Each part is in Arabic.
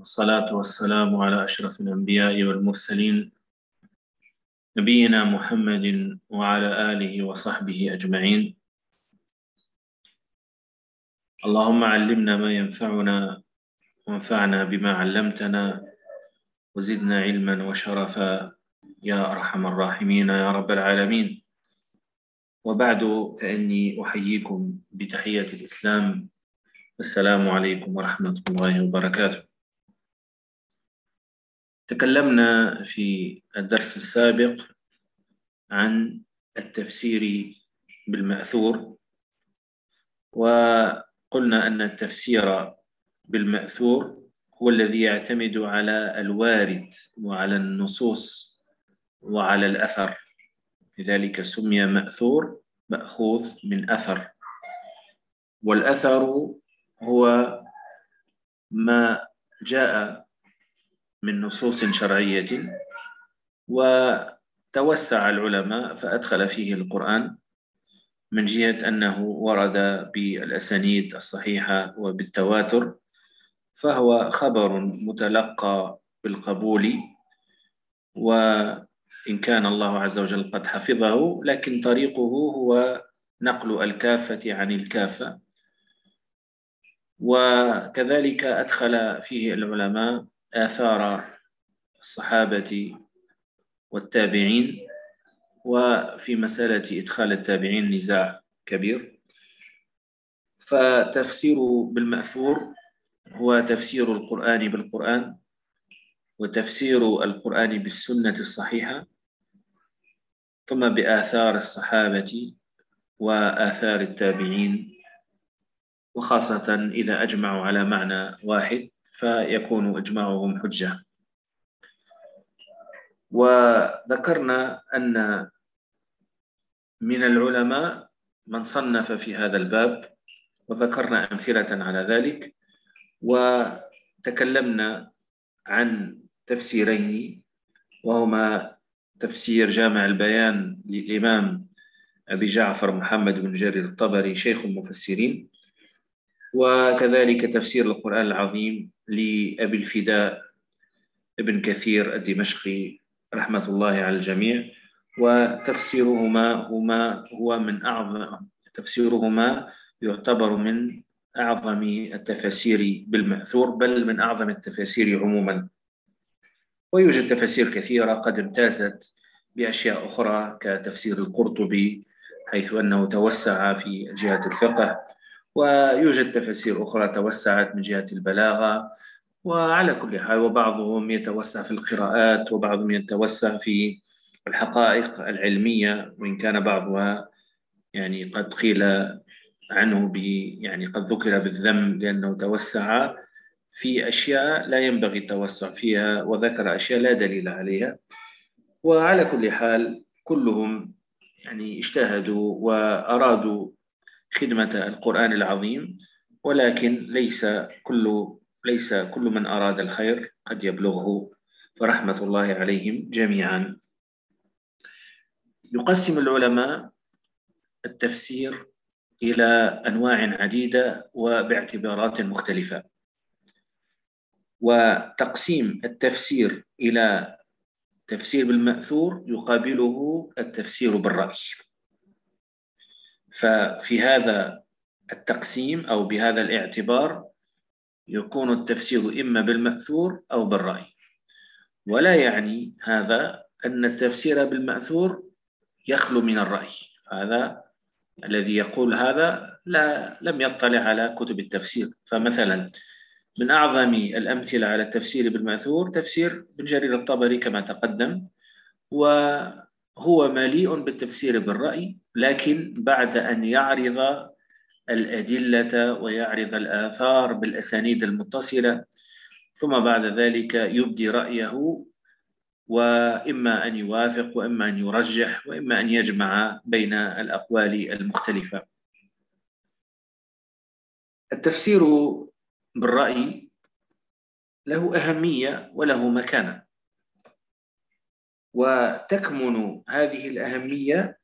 والصلاة والسلام على أشرف الأنبياء والمرسلين نبينا محمد وعلى آله وصحبه أجمعين. اللهم علمنا ما ينفعنا وانفعنا بما علمتنا وزدنا علما وشرفا. يا أرحم الراحمين يا رب العالمين. وبعد فإني أحييكم بتحية الإسلام. السلام عليكم ورحمة الله وبركاته. تكلمنا في الدرس السابق عن التفسير بالمأثور وقلنا أن التفسير بالمأثور هو الذي يعتمد على الوارد وعلى النصوص وعلى الأثر. لذلك سمي مأثور مأخوذ من أثر. والأثر هو ما جاء من نصوص شرعية. وتوسع العلماء فأدخل فيه القرآن من جهة أنه ورد بالأسانيد الصحيحة وبالتواتر فهو خبر متلقى بالقبول. وإن كان الله عز وجل قد حفظه لكن طريقه هو نقل الكافة عن الكافة. وكذلك أدخل فيه العلماء آثار الصحابة والتابعين وفي مسألة إدخال التابعين نزاع كبير. فتفسير بالمأثور هو تفسير القرآن بالقرآن وتفسير القرآن بالسنة الصحيحة ثم بآثار الصحابة وآثار التابعين وخاصة إذا أجمعوا على معنى واحد. فيكون إجماعهم حجة. وذكرنا أن من العلماء من صنف في هذا الباب وذكرنا أمثلة على ذلك وتكلمنا عن تفسيرين وهما تفسير جامع البيان للإمام أبي جعفر محمد بن جرير الطبري شيخ المفسرين. وكذلك تفسير القرآن العظيم لأبي الفداء ابن كثير الدمشقي رحمة الله على الجميع وتفسيرهما هما هو من أعظم تفسيرهما يعتبر من أعظم التفاسير بالمأثور بل من أعظم التفاسير عموما. ويوجد تفاسير كثيرة قد امتازت بأشياء أخرى كتفسير القرطبي حيث أنه توسع في جهة الفقه. ويوجد تفاسير أخرى توسعت من جهة البلاغة وعلى كل حال وبعضهم يتوسع في القراءات وبعضهم يتوسع في الحقائق العلمية وإن كان بعضها يعني قد قيل عنه ب يعني قد ذكر بالذم لأنه توسع في أشياء لا ينبغي التوسع فيها وذكر أشياء لا دليل عليها. وعلى كل حال كلهم يعني اجتهدوا وأرادوا خدمة القرآن العظيم ولكن ليس كل ليس كل من أراد الخير قد يبلغه. فرحمة الله عليهم جميعا. يقسم العلماء التفسير إلى أنواع عديدة وباعتبارات مختلفة. وتقسيم التفسير إلى تفسير بالمأثور يقابله التفسير بالرأي. ففي هذا التقسيم أو بهذا الاعتبار يكون التفسير إما بالمأثور أو بالرأي. ولا يعني هذا أن التفسير بالمأثور يخلو من الرأي. هذا الذي يقول هذا لا لم يطلع على كتب التفسير. فمثلا من أعظم الأمثلة على التفسير بالمأثور تفسير بن جرير الطبري كما تقدم و هو مليء بالتفسير بالرأي لكن بعد أن يعرض الأدلة ويعرض الآثار بالأسانيد المتصلة ثم بعد ذلك يبدي رأيه وإما أن يوافق وإما أن يرجح وإما أن يجمع بين الأقوال المختلفة. التفسير بالرأي له أهمية وله مكانة. وتكمن هذه الأهمية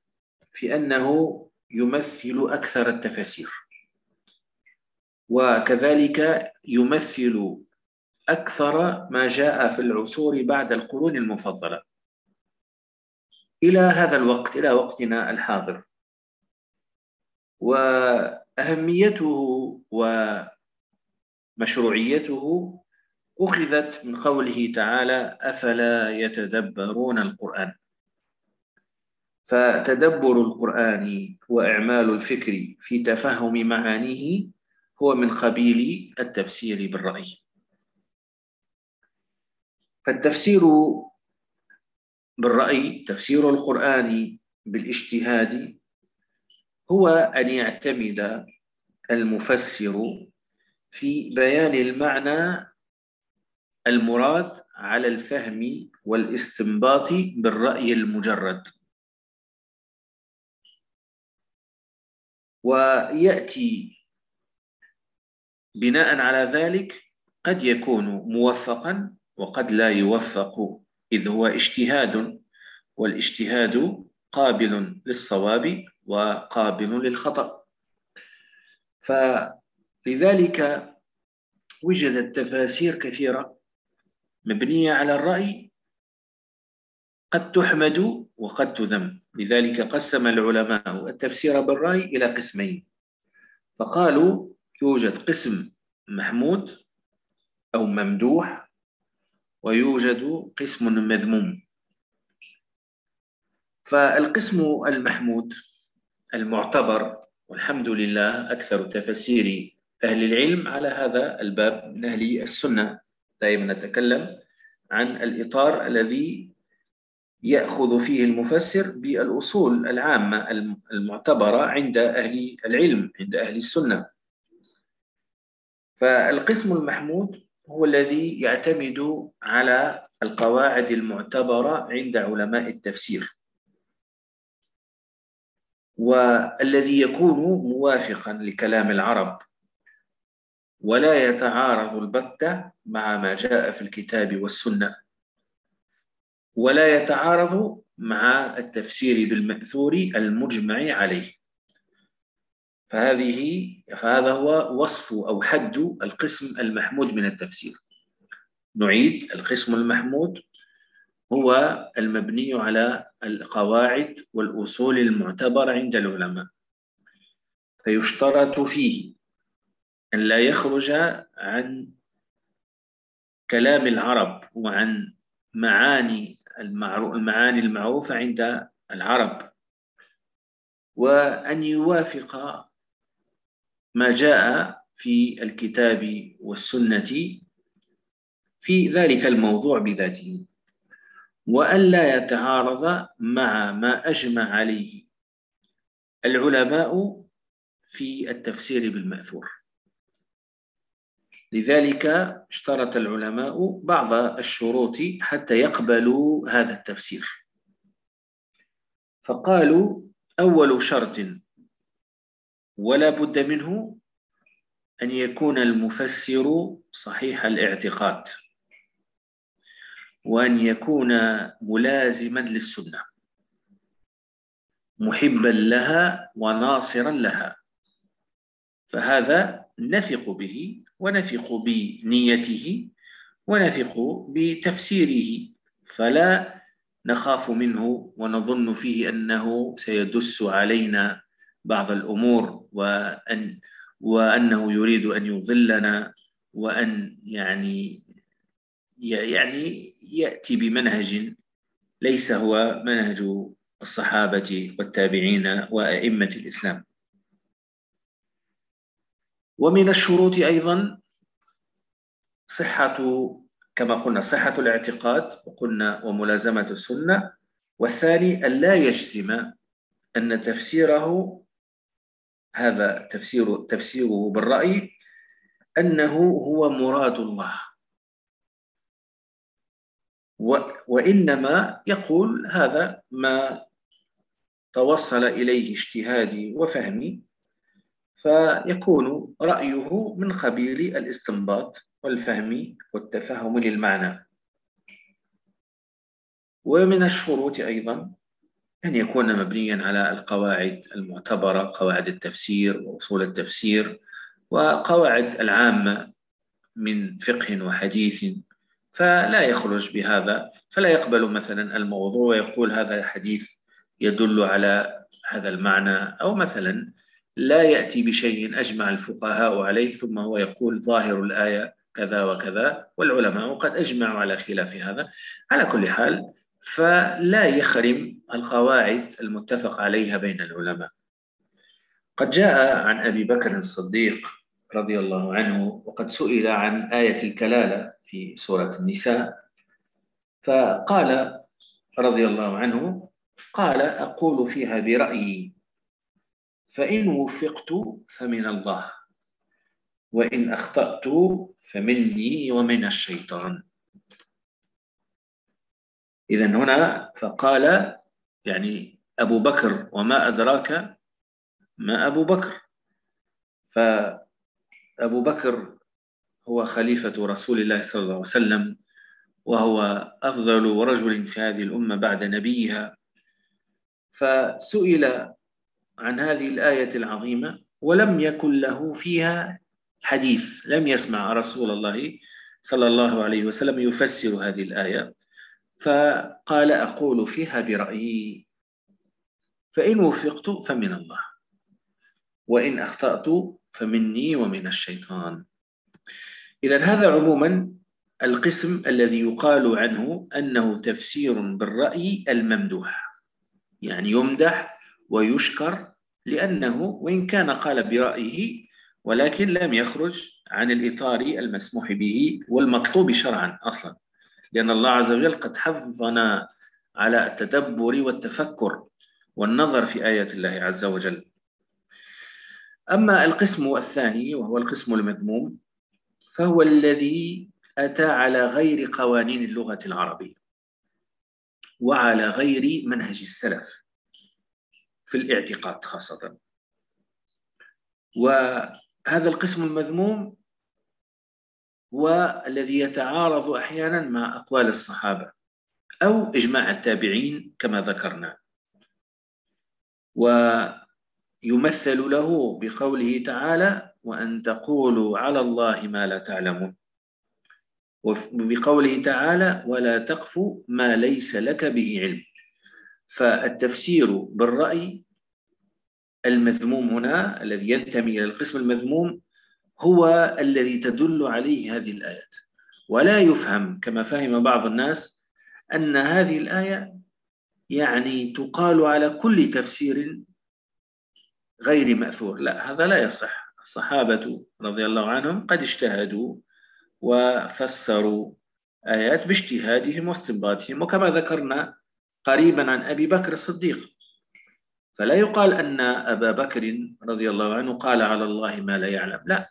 في أنه يمثل أكثر التفاسير. وكذلك يمثل أكثر ما جاء في العصور بعد القرون المفضلة. إلى هذا الوقت إلى وقتنا الحاضر. وأهميته ومشروعيته أخذت من قوله تعالى أفلا يتدبرون القرآن؟ فتدبر القرآن وإعمال الفكر في تفهم معانيه هو من قبيل التفسير بالرأي. فالتفسير بالرأي تفسير القرآن بالاجتهاد هو أن يعتمد المفسر في بيان المعنى المراد على الفهم والاستنباط بالرأي المجرد. ويأتي بناء على ذلك قد يكون موفقا وقد لا يوفق إذ هو اجتهاد والاجتهاد قابل للصواب وقابل للخطأ. فلذلك وجدت تفاسير كثيرة مبنية على الرأي قد تحمد وقد تذم. لذلك قسم العلماء التفسير بالرأي إلى قسمين. فقالوا يوجد قسم محمود أو ممدوح ويوجد قسم مذموم. فالقسم المحمود المعتبر والحمد لله أكثر تفسير أهل العلم على هذا الباب من أهل السنة. دائما نتكلم عن الإطار الذي يأخذ فيه المفسر بالأصول العامة المعتبرة عند أهل العلم عند أهل السنة. فالقسم المحمود هو الذي يعتمد على القواعد المعتبرة عند علماء التفسير. والذي يكون موافقا لكلام العرب. ولا يتعارض البتة مع ما جاء في الكتاب والسنة. ولا يتعارض مع التفسير بالمأثور المجمع عليه. فهذه فهذا هو وصف أو حد القسم المحمود من التفسير. نعيد القسم المحمود هو المبني على القواعد والأصول المعتبرة عند العلماء. فيشترط فيه أن لا يخرج عن كلام العرب وعن معاني المعاني المعروفة عند العرب. وأن يوافق ما جاء في الكتاب والسنة في ذلك الموضوع بذاته. وألا يتعارض مع ما أجمع عليه العلماء في التفسير بالمأثور. لذلك اشترط العلماء بعض الشروط حتى يقبلوا هذا التفسير. فقالوا أول شرط ولا بد منه أن يكون المفسر صحيح الاعتقاد وأن يكون ملازما للسنة محبا لها وناصرا لها. فهذا نثق به ونثق بنيته ونثق بتفسيره فلا نخاف منه ونظن فيه أنه سيدس علينا بعض الأمور وأن وأنه يريد أن يضلنا وأن يعني يعني يأتي بمنهج ليس هو منهج الصحابة والتابعين وأئمة الإسلام. ومن الشروط أيضا صحة كما قلنا صحة الاعتقاد وقلنا وملازمة السنة. والثاني أن لا يجزم أن تفسيره هذا تفسير تفسيره بالرأي أنه هو مراد الله. وإنما يقول هذا ما توصل إليه اجتهادي وفهمي. فيكون رأيه من قبيل الاستنباط والفهم والتفهم للمعنى. ومن الشروط أيضا أن يكون مبنيا على القواعد المعتبرة قواعد التفسير وأصول التفسير وقواعد العامة من فقه وحديث فلا يخرج بهذا. فلا يقبل مثلا الموضوع ويقول هذا الحديث يدل على هذا المعنى أو مثلا لا يأتي بشيء أجمع الفقهاء عليه ثم هو يقول ظاهر الآية كذا وكذا والعلماء قد أجمعوا على خلاف هذا. على كل حال فلا يخرم القواعد المتفق عليها بين العلماء. قد جاء عن أبي بكر الصديق رضي الله عنه وقد سئل عن آية الكلالة في سورة النساء فقال رضي الله عنه قال أقول فيها برأيي. فإن وفقت فمن الله وإن أخطأت فمني ومن الشيطان إذا هنا فقال يعني أبو بكر وما أدراك ما أبو بكر فأبو بكر هو خليفة رسول الله صلى الله عليه وسلم وهو أفضل رجل في هذه الأمة بعد نبيها فسئل عن هذه الآية العظيمة ولم يكن له فيها حديث. لم يسمع رسول الله صلى الله عليه وسلم يفسر هذه الآية. فقال أقول فيها برأيي. فإن وفقت فمن الله وإن أخطأت فمني ومن الشيطان. إذا هذا عموما القسم الذي يقال عنه أنه تفسير بالرأي الممدوح يعني يمدح ويشكر لأنه وإن كان قال برأيه ولكن لم يخرج عن الإطار المسموح به والمطلوب شرعا أصلا. لأن الله عز وجل قد حفظنا على التدبر والتفكر والنظر في آيات الله عز وجل. أما القسم الثاني وهو القسم المذموم فهو الذي أتى على غير قوانين اللغة العربية وعلى غير منهج السلف. في الاعتقاد خاصة. وهذا القسم المذموم هو الذي يتعارض أحيانا مع أقوال الصحابة أو إجماع التابعين كما ذكرنا. ويمثل له بقوله تعالى وأن تقولوا على الله ما لا تعلمون وبقوله تعالى ولا تقف ما ليس لك به علم فالتفسير بالرأي المذموم هنا الذي ينتمي إلى القسم المذموم هو الذي تدل عليه هذه الآيات. ولا يفهم كما فهم بعض الناس أن هذه الآية يعني تقال على كل تفسير غير مأثور. لا هذا لا يصح. الصحابة رضي الله عنهم قد اجتهدوا وفسروا آيات باجتهادهم واستنباطهم وكما ذكرنا قريبا عن أبي بكر الصديق. فلا يقال أن أبا بكر رضي الله عنه قال على الله ما لا يعلم. لا.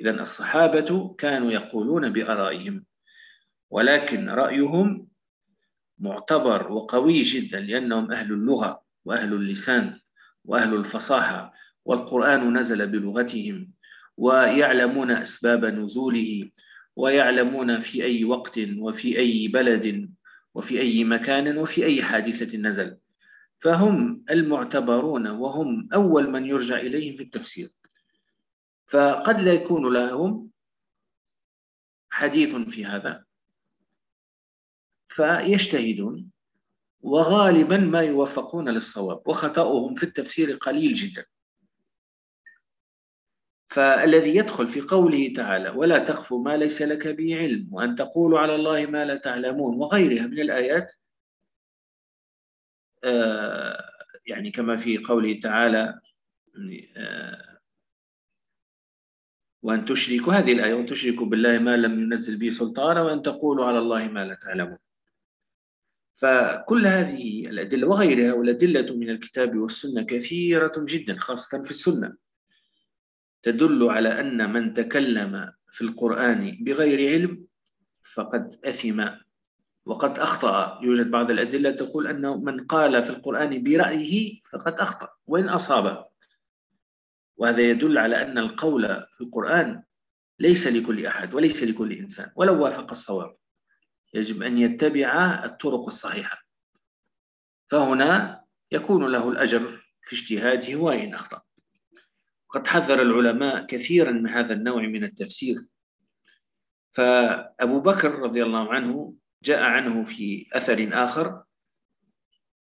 إذا الصحابة كانوا يقولون بآرائهم ولكن رأيهم معتبر وقوي جدا لأنهم أهل اللغة وأهل اللسان وأهل الفصاحة والقرآن نزل بلغتهم ويعلمون أسباب نزوله ويعلمون في أي وقت وفي أي بلد وفي أي مكان وفي أي حادثة نزل. فهم المعتبرون وهم أول من يرجع إليهم في التفسير. فقد لا يكون لهم حديث في هذا. فيجتهدون وغالبا ما يوفقون للصواب وخطأهم في التفسير قليل جدا. فالذي يدخل في قوله تعالى ولا تخف ما ليس لك به علم وأن تقولوا على الله ما لا تعلمون وغيرها من الآيات آه، يعني كما في قوله تعالى آه، وأن تشركوا هذه الآية وأن تشركوا بالله ما لم ينزل به سلطانا وأن تقولوا على الله ما لا تعلمون. فكل هذه الأدلة وغيرها والأدلة من الكتاب والسنة كثيرة جدا خاصة في السنة. تدل على أن من تكلم في القرآن بغير علم فقد أثم وقد أخطأ. يوجد بعض الأدلة تقول أن من قال في القرآن برأيه فقد أخطأ. وإن أصاب. وهذا يدل على أن القول في القرآن ليس لكل أحد وليس لكل إنسان. ولو وافق الصواب. يجب أن يتبع الطرق الصحيحة. فهنا يكون له الأجر في اجتهاده وإن أخطأ. وقد حذر العلماء كثيرا من هذا النوع من التفسير. فأبو بكر رضي الله عنه جاء عنه في أثر آخر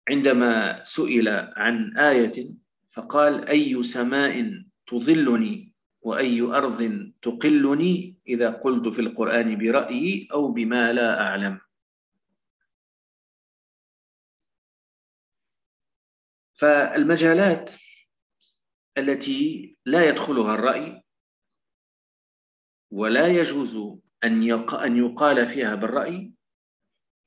عندما سئل عن آية فقال أي سماء تظلني وأي أرض تقلني إذا قلت في القرآن برأيي أو بما لا أعلم. فالمجالات التي لا يدخلها الرأي ولا يجوز أن أن يقال فيها بالرأي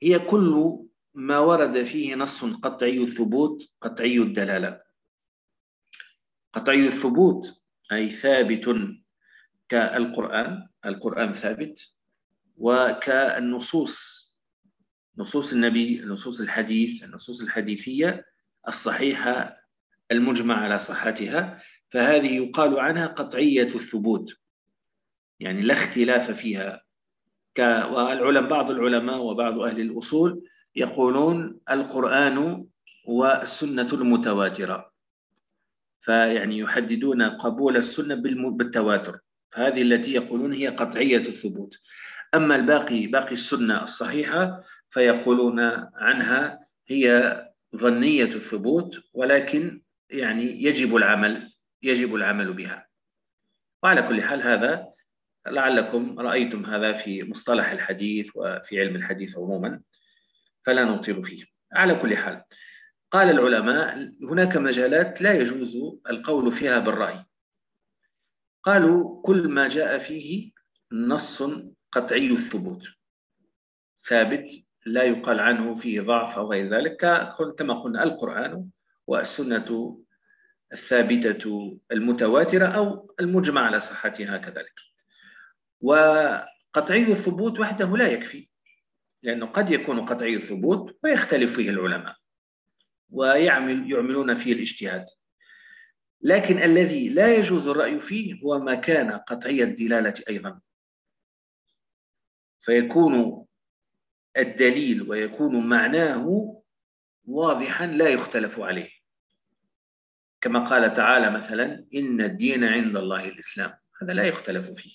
هي كل ما ورد فيه نص قطعي الثبوت قطعي الدلالة. قطعي الثبوت أي ثابت كالقرآن القرآن ثابت وكالنصوص نصوص النبي نصوص الحديث النصوص الحديثية الصحيحة المجمع على صحتها فهذه يقال عنها قطعية الثبوت. يعني لا اختلاف فيها. والعلم بعض العلماء وبعض أهل الأصول يقولون القرآن والسنة المتواترة. فيعني يحددون قبول السنة بالتواتر. هذه التي يقولون هي قطعية الثبوت. أما الباقي باقي السنة الصحيحة فيقولون عنها هي ظنية الثبوت ولكن يعني يجب العمل يجب العمل بها. وعلى كل حال هذا لعلكم رأيتم هذا في مصطلح الحديث وفي علم الحديث عموما فلا نطيل فيه. على كل حال قال العلماء هناك مجالات لا يجوز القول فيها بالرأي. قالوا كل ما جاء فيه نص قطعي الثبوت. ثابت لا يقال عنه فيه ضعف أو غير ذلك كما قلنا القرآن والسنة الثابتة المتواترة أو المجمع على صحتها كذلك. وقطعي الثبوت وحده لا يكفي لأنه قد يكون قطعي الثبوت ويختلف فيه العلماء ويعمل يعملون فيه الاجتهاد. لكن الذي لا يجوز الرأي فيه هو ما كان قطعي الدلالة أيضا. فيكون الدليل ويكون معناه واضحا لا يختلف عليه. كما قال تعالى مثلا إن الدين عند الله الإسلام. هذا لا يختلف فيه.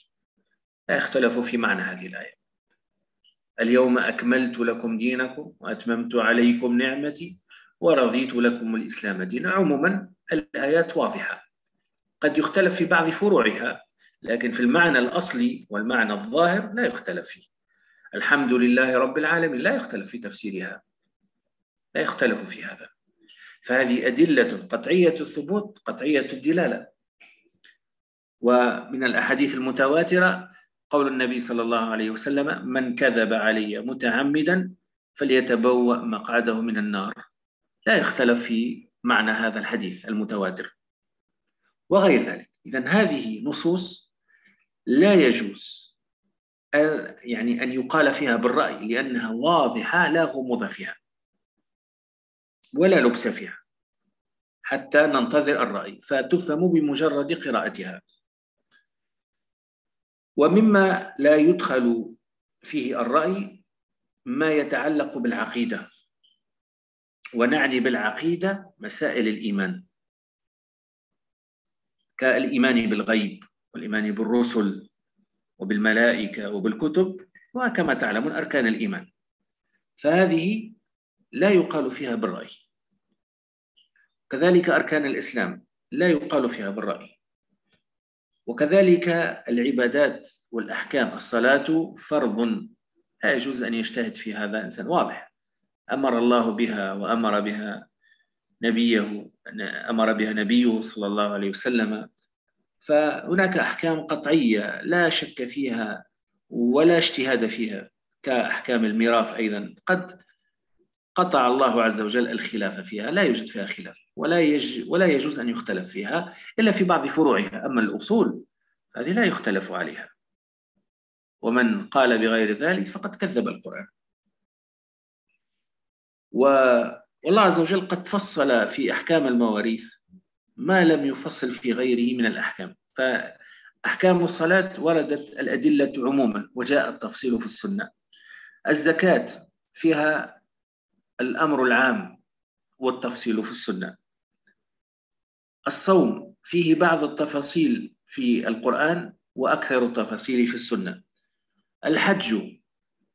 لا يختلف في معنى هذه الآية. اليوم أكملت لكم دينكم وأتممت عليكم نعمتي ورضيت لكم الإسلام دينا. عموما الآيات واضحة. قد يختلف في بعض فروعها لكن في المعنى الأصلي والمعنى الظاهر لا يختلف فيه. الحمد لله رب العالمين. لا يختلف في تفسيرها. لا يختلف في هذا. فهذه أدلة قطعية الثبوت قطعية الدلالة. ومن الأحاديث المتواترة قول النبي صلى الله عليه وسلم من كذب علي متعمدا فليتبوأ مقعده من النار. لا يختلف في معنى هذا الحديث المتواتر. وغير ذلك إذا هذه نصوص لا يجوز يعني أن يقال فيها بالرأي لأنها واضحة لا غموض فيها. ولا لبس فيها حتى ننتظر الرأي فتفهم بمجرد قراءتها. ومما لا يدخل فيه الرأي ما يتعلق بالعقيدة. ونعني بالعقيدة مسائل الإيمان. كالإيمان بالغيب والإيمان بالرسل وبالملائكة وبالكتب وكما تعلمون أركان الإيمان. فهذه لا يقال فيها بالرأي. كذلك أركان الإسلام لا يقال فيها بالرأي. وكذلك العبادات والأحكام الصلاة فرض لا يجوز أن يجتهد في هذا إنسان. واضح. أمر الله بها وأمر بها نبيه أمر بها نبيه صلى الله عليه وسلم. فهناك أحكام قطعية لا شك فيها ولا اجتهاد فيها كأحكام الميراث أيضا. قد قطع الله عز وجل الخلاف فيها لا يوجد فيها خلاف ولا, يج ولا يجوز أن يختلف فيها إلا في بعض فروعها. أما الأصول هذه لا يختلف عليها. ومن قال بغير ذلك فقد كذب القرآن. و... والله عز وجل قد فصل في أحكام المواريث ما لم يفصل في غيره من الأحكام. فأحكام الصلاة وردت الأدلة عموما وجاء التفصيل في السنة. الزكاة فيها الأمر العام والتفصيل في السنة. الصوم فيه بعض التفاصيل في القرآن وأكثر التفاصيل في السنة. الحج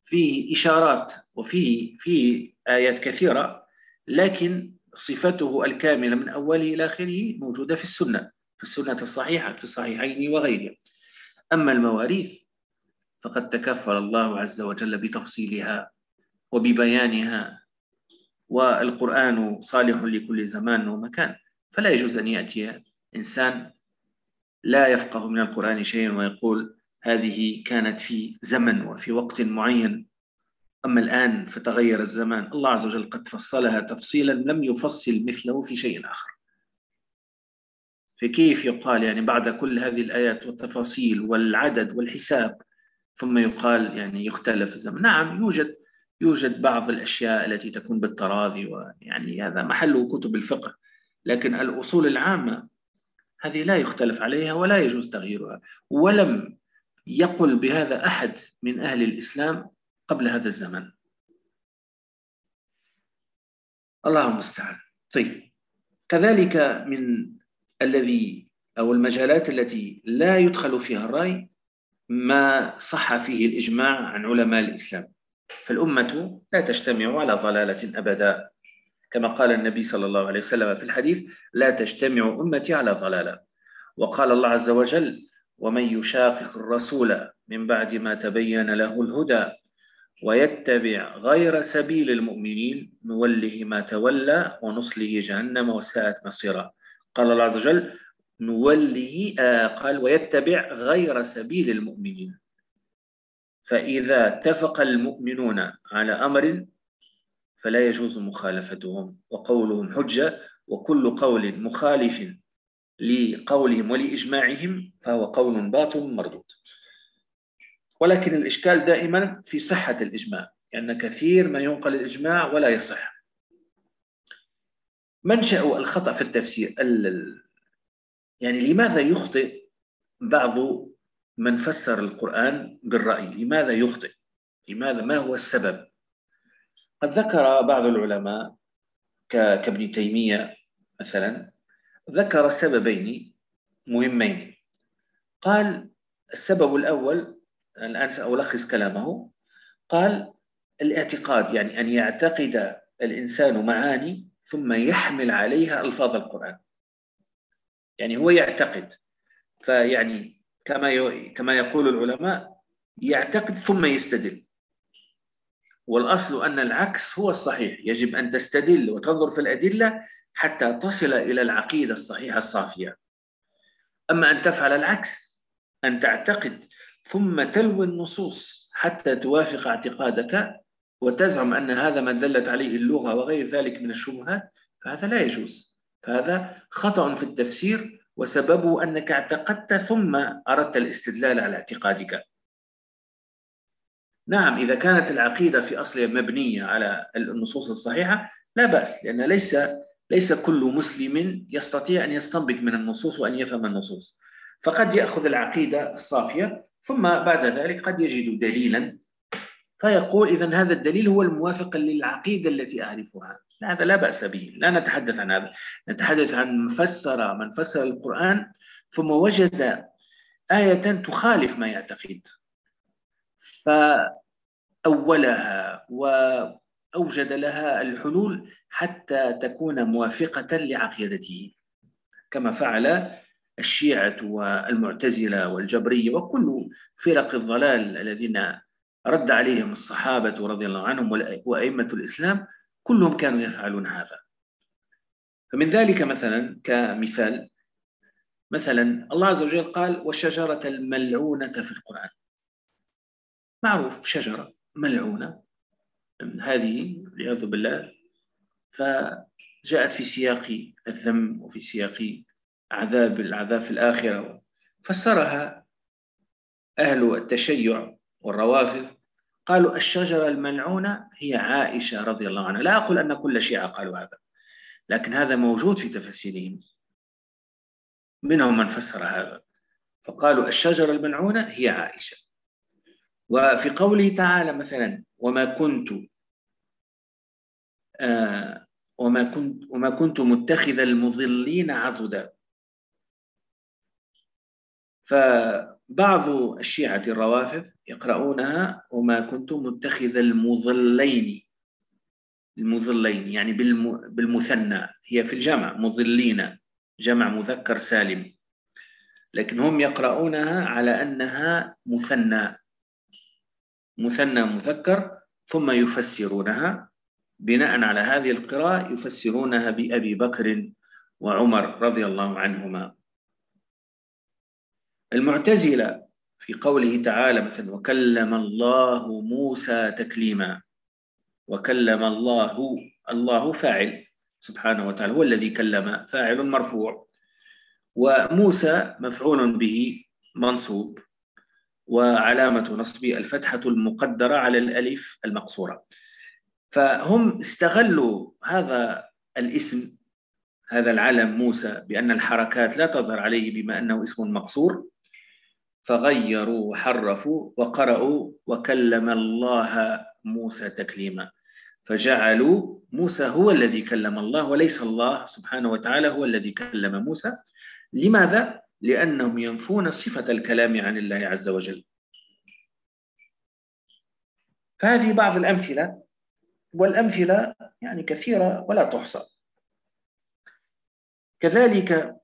فيه إشارات وفيه فيه آيات كثيرة لكن صفته الكاملة من أوله إلى آخره موجودة في السنة في السنة الصحيحة في الصحيحين وغيرها أما المواريث فقد تكفل الله عز وجل بتفصيلها وببيانها والقرآن صالح لكل زمان ومكان. فلا يجوز أن يأتي إنسان لا يفقه من القرآن شيئا ويقول هذه كانت في زمن وفي وقت معين. أما الآن فتغير الزمان. الله عز وجل قد فصلها تفصيلا لم يفصل مثله في شيء آخر. فكيف يقال يعني بعد كل هذه الآيات والتفاصيل والعدد والحساب ثم يقال يعني يختلف الزمن؟ نعم يوجد يوجد بعض الأشياء التي تكون بالتراضي ويعني هذا محله كتب الفقه. لكن الأصول العامة هذه لا يختلف عليها ولا يجوز تغييرها. ولم يقل بهذا أحد من أهل الإسلام قبل هذا الزمن. الله المستعان. طيب. كذلك من الذي أو المجالات التي لا يدخل فيها الرأي ما صح فيه الإجماع عن علماء الإسلام. فالأمة لا تجتمع على ضلالة أبدا. كما قال النبي صلى الله عليه وسلم في الحديث لا تجتمع أمتي على ضلالة. وقال الله عز وجل ومن يشاقق الرسول من بعد ما تبين له الهدى ويتبع غير سبيل المؤمنين نوله ما تولى ونصله جهنم وساءت مصيرا. قال الله عز وجل نوله آه قال ويتبع غير سبيل المؤمنين. فإذا اتفق المؤمنون على أمر فلا يجوز مخالفتهم وقولهم حجة وكل قول مخالف لقولهم ولإجماعهم فهو قول باطل مردود. ولكن الإشكال دائما في صحة الإجماع لأن كثير ما ينقل الإجماع ولا يصح. منشأ الخطأ في التفسير يعني لماذا يخطئ بعض من فسر القرآن بالرأي. لماذا يخطئ؟ لماذا؟ ما هو السبب؟ قد ذكر بعض العلماء كابن تيمية مثلا ذكر سببين مهمين. قال السبب الأول الآن سألخص كلامه. قال الاعتقاد يعني أن يعتقد الإنسان معاني ثم يحمل عليها ألفاظ القرآن. يعني هو يعتقد. فيعني كما كما يقول العلماء يعتقد ثم يستدل. والأصل أن العكس هو الصحيح. يجب أن تستدل وتنظر في الأدلة حتى تصل إلى العقيدة الصحيحة الصافية. أما أن تفعل العكس أن تعتقد ثم تلوي النصوص حتى توافق اعتقادك وتزعم أن هذا ما دلت عليه اللغة وغير ذلك من الشبهات فهذا لا يجوز. فهذا خطأ في التفسير وسببه أنك اعتقدت ثم أردت الاستدلال على اعتقادك. نعم إذا كانت العقيدة في أصلها مبنية على النصوص الصحيحة لا بأس لأن ليس ليس كل مسلم يستطيع أن يستنبط من النصوص وأن يفهم النصوص. فقد يأخذ العقيدة الصافية ثم بعد ذلك قد يجد دليلا فيقول إذا هذا الدليل هو الموافق للعقيدة التي أعرفها. هذا لا بأس به لا نتحدث عن هذا نتحدث عن من فسر من فسر القرآن ثم وجد آية تخالف ما يعتقد. فأولها وأوجد لها الحلول حتى تكون موافقة لعقيدته كما فعل الشيعة والمعتزلة والجبرية وكل فرق الضلال الذين رد عليهم الصحابة رضي الله عنهم وأئمة الإسلام كلهم كانوا يفعلون هذا. فمن ذلك مثلا كمثال مثلا الله عز وجل قال والشجرة الملعونة في القرآن. معروف شجرة ملعونة. هذه والعياذ بالله فجاءت في سياق الذم وفي سياق عذاب العذاب في الآخرة. فسرها أهل التشيع والروافض قالوا الشجرة الملعونة هي عائشة رضي الله عنها. لا أقول أن كل شيعة قالوا هذا لكن هذا موجود في تفسيرهم. منهم من فسر هذا. فقالوا الشجرة الملعونة هي عائشة. وفي قوله تعالى مثلا وما كنت آه، وما كنت وما كنت متخذ المضلين عضدا. بعض الشيعة الروافض يقرؤونها وما كنت متخذ المظلين المظلين يعني بالمثنى. هي في الجمع مظلين جمع مذكر سالم. لكن هم يقرؤونها على أنها مثنى. مثنى مذكر ثم يفسرونها. بناء على هذه القراءة يفسرونها بأبي بكر وعمر رضي الله عنهما. المعتزلة في قوله تعالى مثلا وكلم الله موسى تكليما. وكلم الله الله فاعل سبحانه وتعالى هو الذي كلم فاعل مرفوع. وموسى مفعول به منصوب. وعلامة نصبه الفتحة المقدرة على الألف المقصورة. فهم استغلوا هذا الاسم هذا العلم موسى بأن الحركات لا تظهر عليه بما أنه اسم مقصور. فغيروا وحرفوا وقرأوا وكلم الله موسى تكليما. فجعلوا موسى هو الذي كلم الله وليس الله سبحانه وتعالى هو الذي كلم موسى. لماذا؟ لأنهم ينفون صفة الكلام عن الله عز وجل. فهذه بعض الأمثلة والأمثلة يعني كثيرة ولا تحصى. كذلك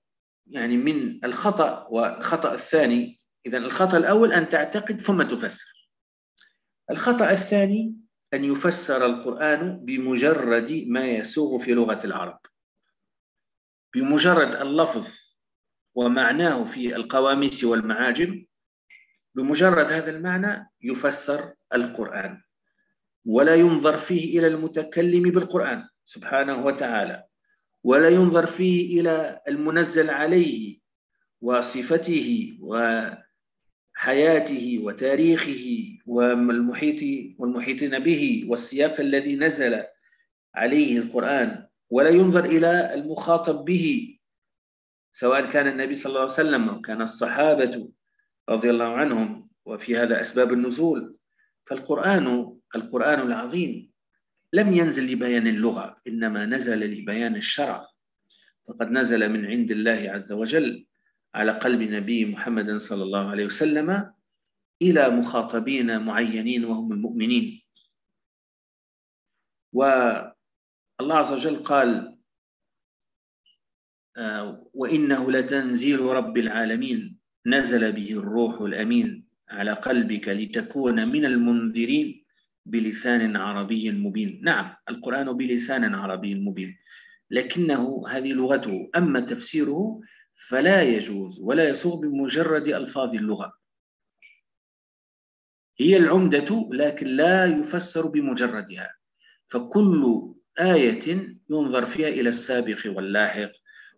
يعني من الخطأ والخطأ الثاني إذا الخطأ الأول أن تعتقد ثم تفسر. الخطأ الثاني أن يفسر القرآن بمجرد ما يسوغ في لغة العرب. بمجرد اللفظ ومعناه في القواميس والمعاجم بمجرد هذا المعنى يفسر القرآن ولا ينظر فيه إلى المتكلم بالقرآن سبحانه وتعالى ولا ينظر فيه إلى المنزل عليه وصفته و حياته وتاريخه والمحيط والمحيطين به والسياق الذي نزل عليه القرآن. ولا ينظر إلى المخاطب به سواء كان النبي صلى الله عليه وسلم أو كان الصحابة رضي الله عنهم. وفي هذا أسباب النزول. فالقرآن القرآن العظيم لم ينزل لبيان اللغة إنما نزل لبيان الشرع. فقد نزل من عند الله عز وجل. على قلب نبي محمد صلى الله عليه وسلم إلى مخاطبين معينين وهم المؤمنين. والله عز وجل قال آه، وإنه لتنزيل رب العالمين نزل به الروح الأمين على قلبك لتكون من المنذرين بلسان عربي مبين. نعم القرآن بلسان عربي مبين. لكنه هذه لغته أما تفسيره فلا يجوز ولا يسوغ بمجرد ألفاظ اللغة. هي العمدة لكن لا يفسر بمجردها. فكل آية ينظر فيها إلى السابق واللاحق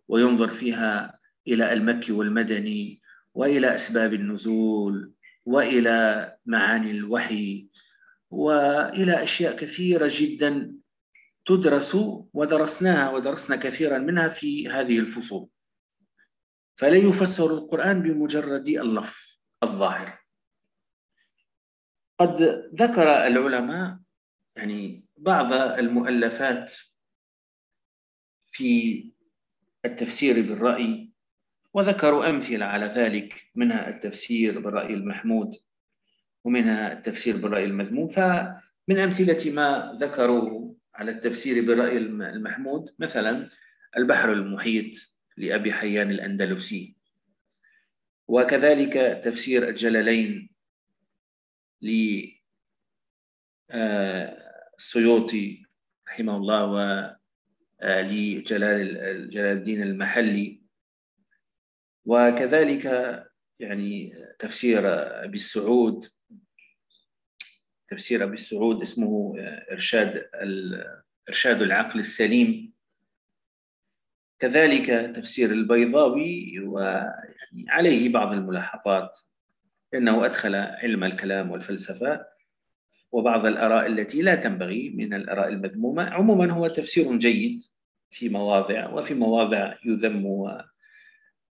وينظر فيها إلى المكي والمدني وإلى أسباب النزول وإلى معاني الوحي وإلى أشياء كثيرة جدا تدرس ودرسناها ودرسنا كثيرا منها في هذه الفصول. فلا يفسر القرآن بمجرد اللفظ الظاهر. قد ذكر العلماء يعني بعض المؤلفات في التفسير بالرأي وذكروا أمثلة على ذلك منها التفسير بالرأي المحمود ومنها التفسير بالرأي المذموم. فمن أمثلة ما ذكروه على التفسير بالرأي المحمود مثلا البحر المحيط لأبي حيان الأندلسي. وكذلك تفسير الجلالين للسيوطي آه، رحمه الله ولجلال آه، جلال الدين المحلي. وكذلك يعني تفسير أبي السعود تفسير أبي السعود اسمه آه، إرشاد إرشاد العقل السليم. كذلك تفسير البيضاوي ويعني عليه بعض الملاحظات لأنه أدخل علم الكلام والفلسفة وبعض الآراء التي لا تنبغي من الآراء المذمومة. عموما هو تفسير جيد في مواضع وفي مواضع يذم و...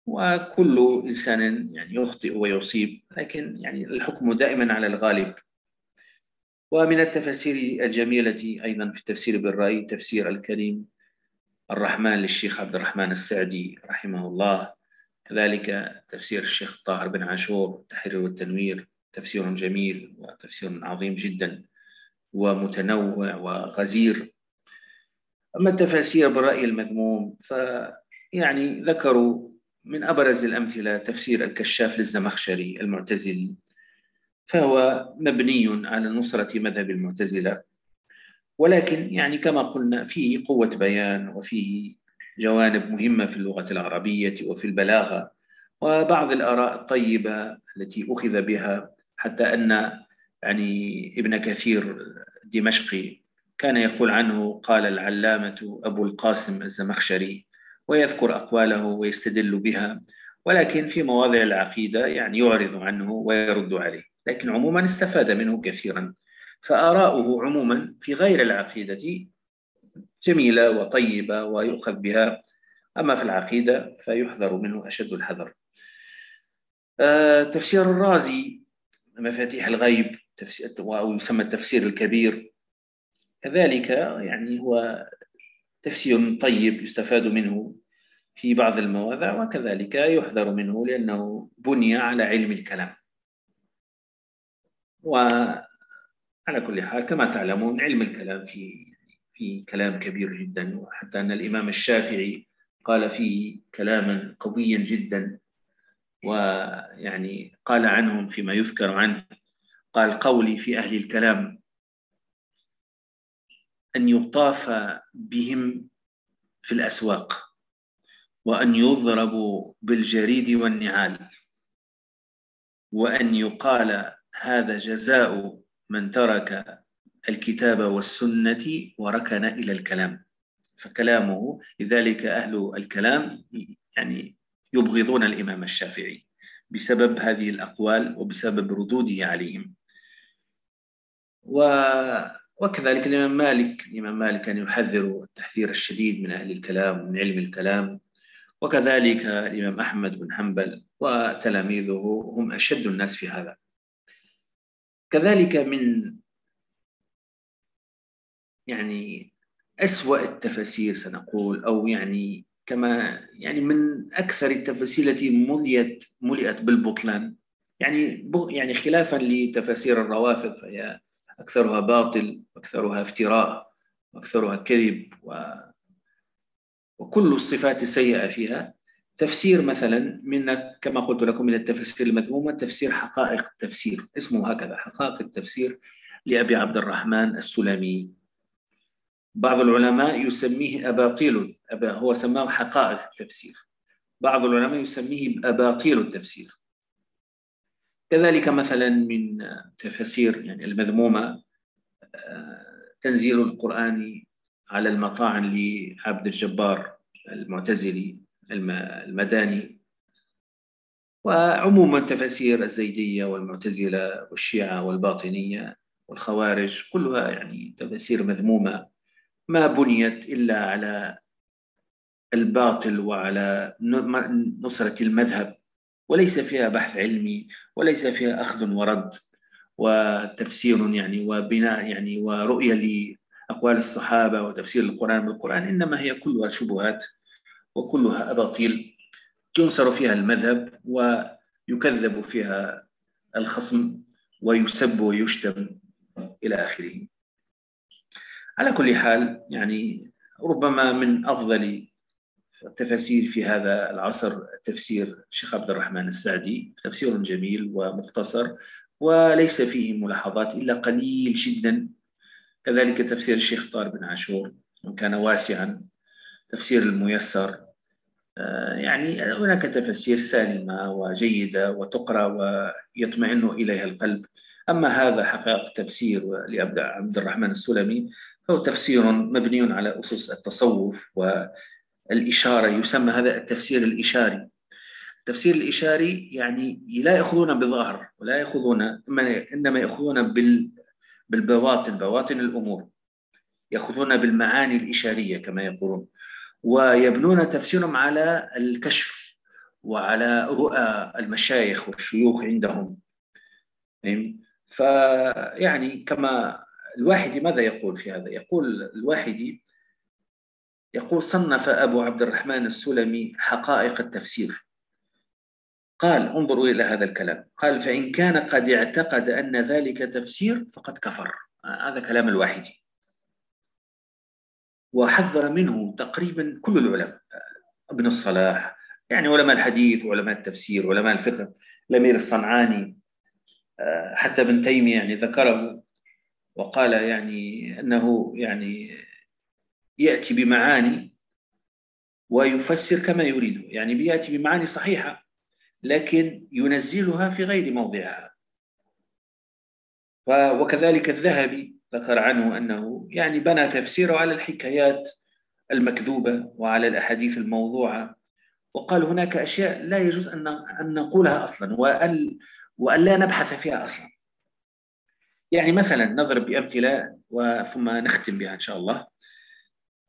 وكل إنسان يعني يخطئ ويصيب لكن يعني الحكم دائما على الغالب. ومن التفاسير الجميلة أيضا في التفسير بالرأي تفسير الكريم الرحمن للشيخ عبد الرحمن السعدي رحمه الله. كذلك تفسير الشيخ طاهر بن عاشور التحرير والتنوير تفسير جميل وتفسير عظيم جدا ومتنوع وغزير. أما التفاسير بالرأي المذموم فيعني ذكروا من أبرز الأمثلة تفسير الكشاف للزمخشري المعتزلي فهو مبني على نصرة مذهب المعتزلة. ولكن يعني كما قلنا فيه قوة بيان وفيه جوانب مهمة في اللغة العربية وفي البلاغة وبعض الآراء الطيبة التي أخذ بها حتى أن يعني ابن كثير دمشقي كان يقول عنه قال العلامة أبو القاسم الزمخشري ويذكر أقواله ويستدل بها ولكن في مواضع العقيدة يعني يعرض عنه ويرد عليه لكن عموما استفاد منه كثيرا. فآراؤه عموما في غير العقيدة جميلة وطيبة ويؤخذ بها. أما في العقيدة فيحذر منه أشد الحذر. آه، تفسير الرازي مفاتيح الغيب أو يسمى التفسير الكبير. كذلك يعني هو تفسير طيب يستفاد منه في بعض المواضع وكذلك يحذر منه لأنه بني على علم الكلام. و على كل حال كما تعلمون علم الكلام فيه في كلام كبير جدا وحتى أن الإمام الشافعي قال فيه كلاما قويا جدا ويعني قال عنهم فيما يذكر عنه. قال قولي في أهل الكلام أن يطاف بهم في الأسواق وأن يضربوا بالجريد والنعال وأن يقال هذا جزاء من ترك الكتاب والسنة وركن إلى الكلام. فكلامه لذلك أهل الكلام يعني يبغضون الإمام الشافعي بسبب هذه الأقوال وبسبب ردوده عليهم. و وكذلك الإمام مالك الإمام مالك كان يحذر التحذير الشديد من أهل الكلام ومن علم الكلام. وكذلك الإمام أحمد بن حنبل وتلاميذه هم أشد الناس في هذا. كذلك من يعني أسوأ التفاسير سنقول أو يعني كما يعني من أكثر التفاسير التي مليت ملئت بالبطلان. يعني يعني خلافا لتفاسير الروافض فهي أكثرها باطل وأكثرها افتراء وأكثرها كذب و وكل الصفات السيئة فيها. تفسير مثلا من كما قلت لكم من التفسير المذمومة تفسير حقائق التفسير. اسمه هكذا حقائق التفسير لأبي عبد الرحمن السلمي. بعض العلماء يسميه أباطيل أبا هو سماه حقائق التفسير. بعض العلماء يسميه أباطيل التفسير. كذلك مثلا من تفسير يعني المذمومة آه، تنزيل القرآن على المطاعن لعبد الجبار المعتزلي. المداني. وعموما تفاسير الزيدية والمعتزلة والشيعة والباطنية والخوارج كلها يعني تفاسير مذمومة. ما بنيت إلا على الباطل وعلى نصرة المذهب. وليس فيها بحث علمي وليس فيها أخذ ورد وتفسير يعني وبناء يعني ورؤية لأقوال الصحابة وتفسير القرآن. بالقرآن إنما هي كلها شبهات وكلها أباطيل ينصر فيها المذهب ويكذب فيها الخصم ويسب ويشتم إلى آخره. على كل حال يعني ربما من أفضل التفاسير في هذا العصر تفسير الشيخ عبد الرحمن السعدي تفسير جميل ومختصر وليس فيه ملاحظات إلا قليل جدا كذلك تفسير الشيخ طار بن عاشور كان واسعا تفسير الميسر يعني هناك تفاسير سالمة وجيدة وتقرأ ويطمئن إليها القلب. أما هذا حقائق تفسير لعبد الرحمن السلمي فهو تفسير مبني على أسس التصوف والإشارة يسمى هذا التفسير الإشاري. التفسير الإشاري يعني لا يأخذون بالظاهر ولا يأخذون إنما يأخذون بال بالبواطن بواطن الأمور. يأخذون بالمعاني الإشارية كما يقولون. ويبنون تفسيرهم على الكشف وعلى رؤى المشايخ والشيوخ عندهم. فيعني كما الواحدي ماذا يقول في هذا؟ يقول الواحدي يقول صنف أبو عبد الرحمن السلمي حقائق التفسير. قال انظروا إلى هذا الكلام. قال فإن كان قد اعتقد أن ذلك تفسير فقد كفر. هذا كلام الواحدي وحذر منه تقريبا كل العلماء ابن الصلاح يعني علماء الحديث وعلماء التفسير وعلماء الفقه الأمير الصنعاني آه، حتى ابن تيمية يعني ذكره وقال يعني أنه يعني يأتي بمعاني ويفسر كما يريد يعني بياتي بمعاني صحيحة لكن ينزلها في غير موضعها. وكذلك الذهبي ذكر عنه أنه يعني بنى تفسيره على الحكايات المكذوبة وعلى الأحاديث الموضوعة. وقال هناك أشياء لا يجوز أن أن نقولها أصلا وأن وأن لا نبحث فيها أصلا. يعني مثلا نضرب بأمثلة وثم نختم بها إن شاء الله.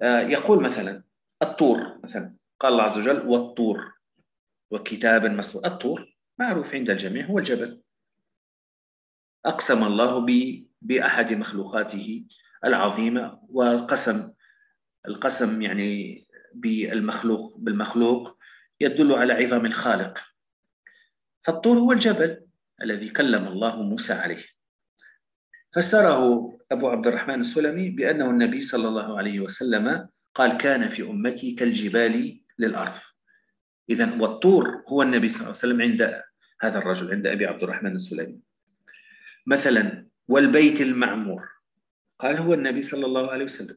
آه، يقول مثلا الطور مثلا قال الله عز وجل والطور وكتاب مسطور الطور معروف عند الجميع هو الجبل. أقسم الله بأحد مخلوقاته العظيمه والقسم. القسم يعني بالمخلوق بالمخلوق يدل على عظم الخالق. فالطور هو الجبل الذي كلم الله موسى عليه. فسره أبو عبد الرحمن السلمي بأنه النبي صلى الله عليه وسلم قال كان في أمتي كالجبال للأرض. اذا والطور هو النبي صلى الله عليه وسلم عند هذا الرجل عند أبي عبد الرحمن السلمي. مثلا والبيت المعمور. قال هو النبي صلى الله عليه وسلم.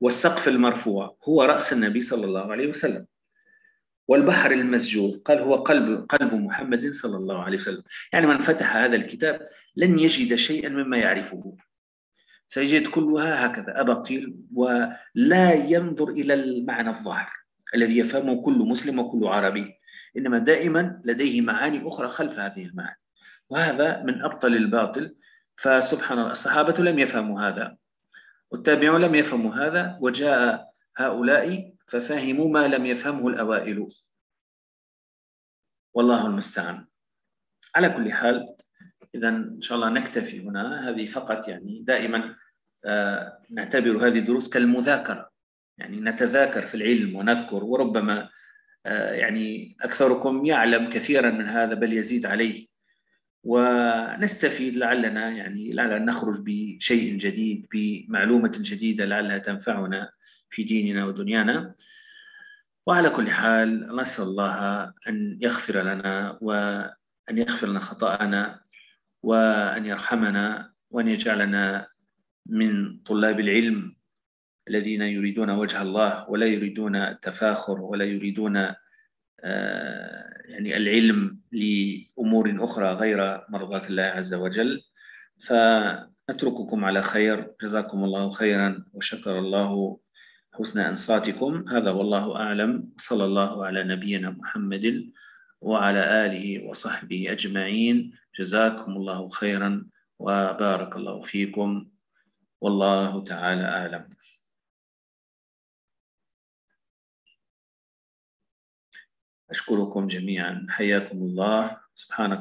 والسقف المرفوع هو رأس النبي صلى الله عليه وسلم. والبحر المسجور قال هو قلب قلب محمد صلى الله عليه وسلم. يعني من فتح هذا الكتاب لن يجد شيئا مما يعرفه. سيجد كلها هكذا أبطيل ولا ينظر إلى المعنى الظاهر الذي يفهمه كل مسلم وكل عربي. إنما دائما لديه معاني أخرى خلف هذه المعاني. وهذا من أبطل الباطل فسبحان الله الصحابة لم يفهموا هذا والتابعون لم يفهموا هذا وجاء هؤلاء ففهموا ما لم يفهمه الأوائل. والله المستعان. على كل حال إذا إن شاء الله نكتفي هنا. هذه فقط يعني دائما آه، نعتبر هذه الدروس كالمذاكرة. يعني نتذاكر في العلم ونذكر وربما آه، يعني أكثركم يعلم كثيرا من هذا بل يزيد عليه. ونستفيد لعلنا يعني لعلنا نخرج بشيء جديد بمعلومة جديدة لعلها تنفعنا في ديننا ودنيانا. وعلى كل حال نسأل الله أن يغفر لنا وأن يغفر لنا خطأنا وأن يرحمنا وأن يجعلنا من طلاب العلم الذين يريدون وجه الله ولا يريدون التفاخر ولا يريدون آه، يعني العلم لأمور أخرى غير مرضاة الله عز وجل. فنترككم على خير. جزاكم الله خيرا وشكر الله حسن أنصاتكم. هذا والله أعلم. صلى الله على نبينا محمد وعلى آله وصحبه أجمعين. جزاكم الله خيرا وبارك الله فيكم. والله تعالى أعلم. أشكركم جميعا. حياكم الله. سبحانك